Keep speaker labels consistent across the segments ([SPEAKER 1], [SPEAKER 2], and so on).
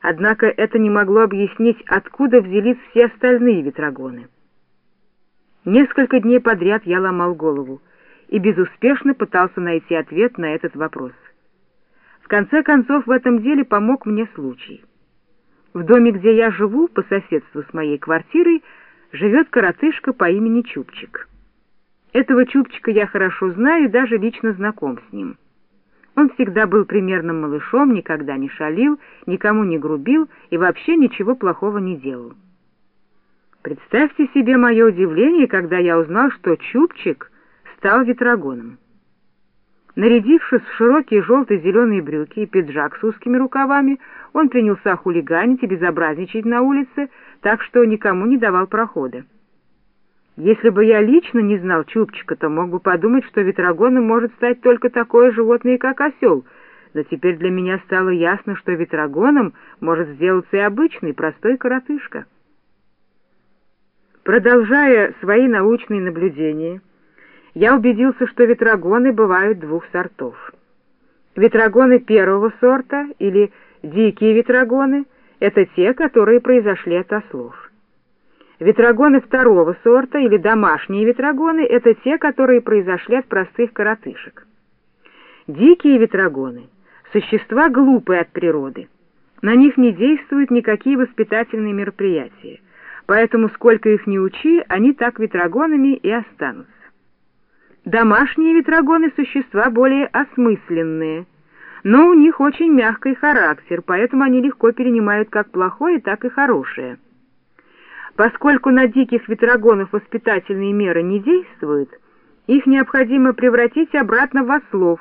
[SPEAKER 1] Однако это не могло объяснить, откуда взялись все остальные ветрогоны. Несколько дней подряд я ломал голову и безуспешно пытался найти ответ на этот вопрос. В конце концов, в этом деле помог мне случай. В доме, где я живу, по соседству с моей квартирой, живет коротышка по имени Чупчик. Этого Чупчика я хорошо знаю и даже лично знаком с ним. Он всегда был примерным малышом, никогда не шалил, никому не грубил и вообще ничего плохого не делал. Представьте себе мое удивление, когда я узнал, что Чупчик стал ветрогоном. Нарядившись в широкие желто-зеленые брюки и пиджак с узкими рукавами, он принялся хулиганить и безобразничать на улице, так что никому не давал прохода. Если бы я лично не знал Чупчика, то мог бы подумать, что ветрогоном может стать только такое животное, как осел, но теперь для меня стало ясно, что ветрогоном может сделаться и обычный, простой коротышка. Продолжая свои научные наблюдения, я убедился, что ветрогоны бывают двух сортов. Ветрогоны первого сорта, или дикие ветрогоны, это те, которые произошли от ослов. Ветрогоны второго сорта или домашние ветрогоны — это те, которые произошли от простых коротышек. Дикие ветрогоны — существа глупые от природы. На них не действуют никакие воспитательные мероприятия, поэтому сколько их ни учи, они так ветрогонами и останутся. Домашние ветрогоны — существа более осмысленные, но у них очень мягкий характер, поэтому они легко перенимают как плохое, так и хорошее. Поскольку на диких ветрогонов воспитательные меры не действуют, их необходимо превратить обратно в ослов.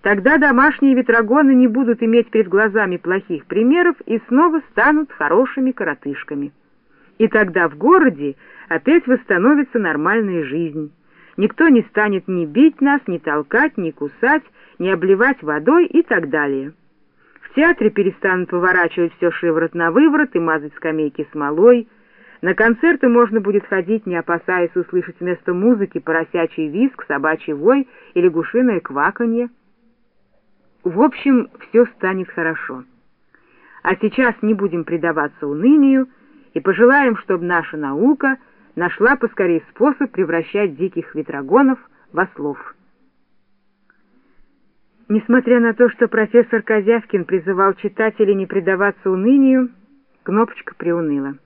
[SPEAKER 1] Тогда домашние ветрогоны не будут иметь перед глазами плохих примеров и снова станут хорошими коротышками. И тогда в городе опять восстановится нормальная жизнь. Никто не станет ни бить нас, ни толкать, ни кусать, ни обливать водой и так далее. В театре перестанут поворачивать все шиворот на выворот и мазать скамейки смолой, на концерты можно будет ходить, не опасаясь услышать вместо музыки поросячий визг, собачий вой или гушиное кваканье. В общем, все станет хорошо. А сейчас не будем предаваться унынию и пожелаем, чтобы наша наука нашла поскорее способ превращать диких ветрогонов в ослов. Несмотря на то, что профессор Козявкин призывал читателей не предаваться унынию, кнопочка приуныла.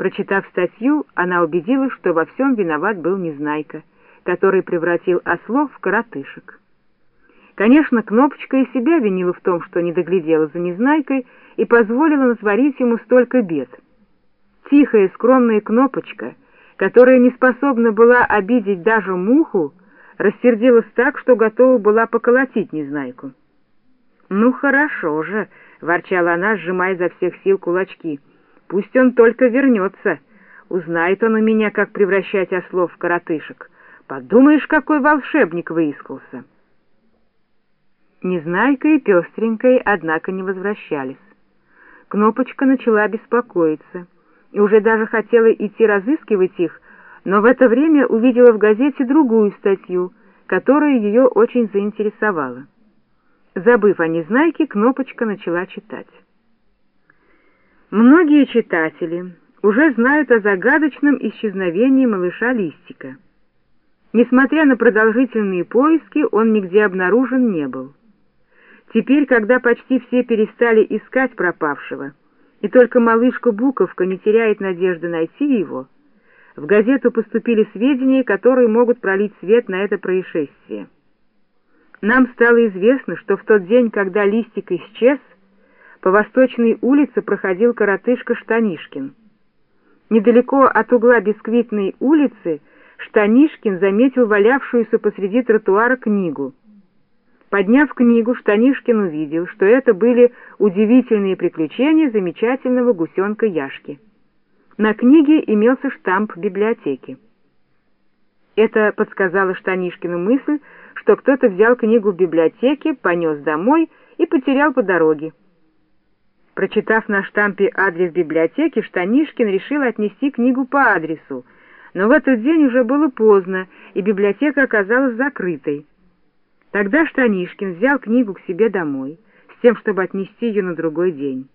[SPEAKER 1] Прочитав статью, она убедилась, что во всем виноват был Незнайка, который превратил ослов в коротышек. Конечно, Кнопочка и себя винила в том, что не доглядела за Незнайкой и позволила натворить ему столько бед. Тихая, скромная Кнопочка, которая не способна была обидеть даже муху, рассердилась так, что готова была поколотить Незнайку. «Ну хорошо же», — ворчала она, сжимая изо всех сил кулачки, — Пусть он только вернется. Узнает он у меня, как превращать ослов в коротышек. Подумаешь, какой волшебник выискался. Незнайка и пестренькой, однако, не возвращались. Кнопочка начала беспокоиться и уже даже хотела идти разыскивать их, но в это время увидела в газете другую статью, которая ее очень заинтересовала. Забыв о Незнайке, Кнопочка начала читать. Многие читатели уже знают о загадочном исчезновении малыша Листика. Несмотря на продолжительные поиски, он нигде обнаружен не был. Теперь, когда почти все перестали искать пропавшего, и только малышка Буковка не теряет надежды найти его, в газету поступили сведения, которые могут пролить свет на это происшествие. Нам стало известно, что в тот день, когда Листик исчез, по Восточной улице проходил коротышка Штанишкин. Недалеко от угла Бисквитной улицы Штанишкин заметил валявшуюся посреди тротуара книгу. Подняв книгу, Штанишкин увидел, что это были удивительные приключения замечательного гусенка Яшки. На книге имелся штамп библиотеки. Это подсказало Штанишкину мысль, что кто-то взял книгу в библиотеке, понес домой и потерял по дороге. Прочитав на штампе адрес библиотеки, Штанишкин решил отнести книгу по адресу, но в этот день уже было поздно, и библиотека оказалась закрытой. Тогда Штанишкин взял книгу к себе домой, с тем, чтобы отнести ее на другой день.